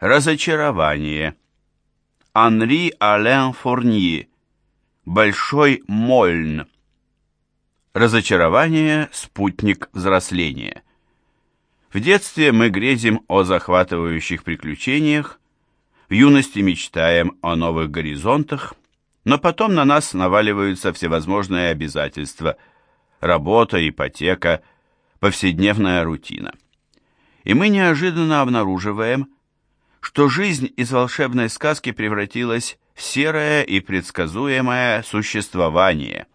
Разочарование. Анри Ален Фурньи. Большой Мольн. Разочарование – спутник взросления. В детстве мы грезим о захватывающих приключениях, в юности мечтаем о новых горизонтах, но потом на нас наваливаются всевозможные обязательства – работа, ипотека, повседневная рутина. И мы неожиданно обнаруживаем, что жизнь из волшебной сказки превратилась в серое и предсказуемое существование.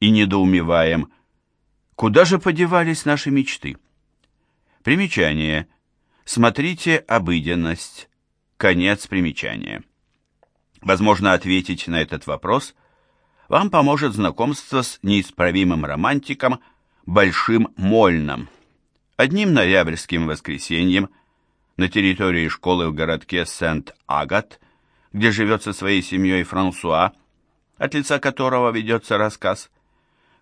И недоумеваем, куда же подевались наши мечты? Примечание. Смотрите «Обыденность». Конец примечания. Возможно, ответить на этот вопрос вам поможет знакомство с неисправимым романтиком Большим Мольном. Одним ноябрьским воскресеньем на территории школы в городке Сент-Агат, где живет со своей семьей Франсуа, от лица которого ведется рассказ,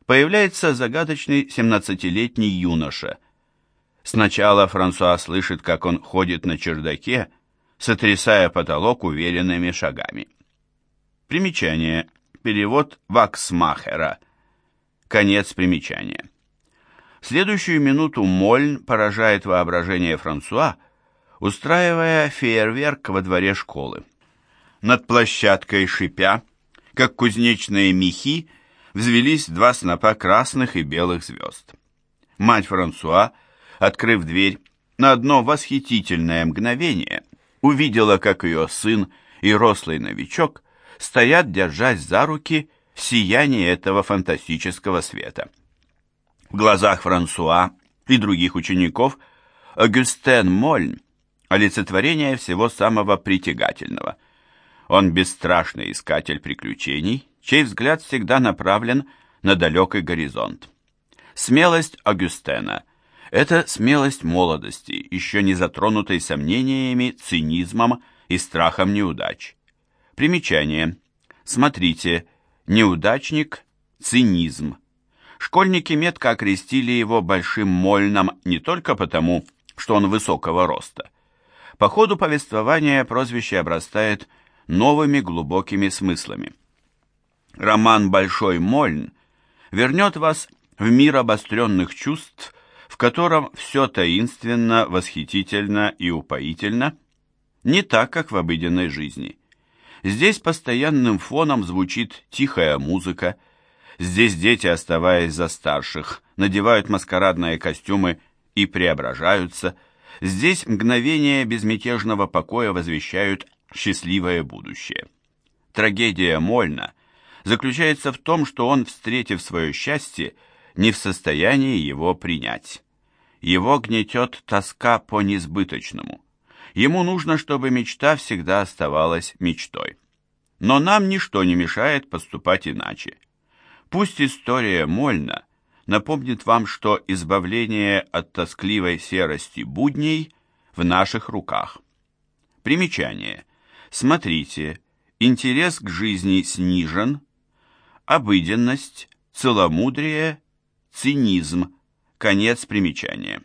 появляется загадочный 17-летний юноша – Сначала Франсуа слышит, как он ходит на чердаке, сотрясая потолок уверенными шагами. Примечание. Перевод Ваксмахера. Конец примечания. В следующую минуту Мольн поражает воображение Франсуа, устраивая фейерверк во дворе школы. Над площадкой шипя, как кузнечные мехи, взвелись два снопа красных и белых звезд. Мать Франсуа открыв дверь, на одно восхитительное мгновение увидела, как ее сын и рослый новичок стоят, держась за руки в сиянии этого фантастического света. В глазах Франсуа и других учеников Агюстен Мольн олицетворение всего самого притягательного. Он бесстрашный искатель приключений, чей взгляд всегда направлен на далекий горизонт. Смелость Агюстена – это смелость молодости, еще не затронутой сомнениями, цинизмом и страхом неудач. Примечание. Смотрите, неудачник, цинизм. Школьники метко окрестили его большим мольном не только потому, что он высокого роста. По ходу повествования прозвище обрастает новыми глубокими смыслами. Роман «Большой Мольн» вернет вас в мир обостренных чувств в котором все таинственно, восхитительно и упоительно, не так, как в обыденной жизни. Здесь постоянным фоном звучит тихая музыка, здесь дети, оставаясь за старших, надевают маскарадные костюмы и преображаются, здесь мгновение безмятежного покоя возвещают счастливое будущее. Трагедия Мольна заключается в том, что он, встретив свое счастье, не в состоянии его принять. Его гнетет тоска по несбыточному. Ему нужно, чтобы мечта всегда оставалась мечтой. Но нам ничто не мешает поступать иначе. Пусть история Мольна напомнит вам, что избавление от тоскливой серости будней в наших руках. Примечание. Смотрите, интерес к жизни снижен, обыденность, целомудрие цинизм. Конец примечания.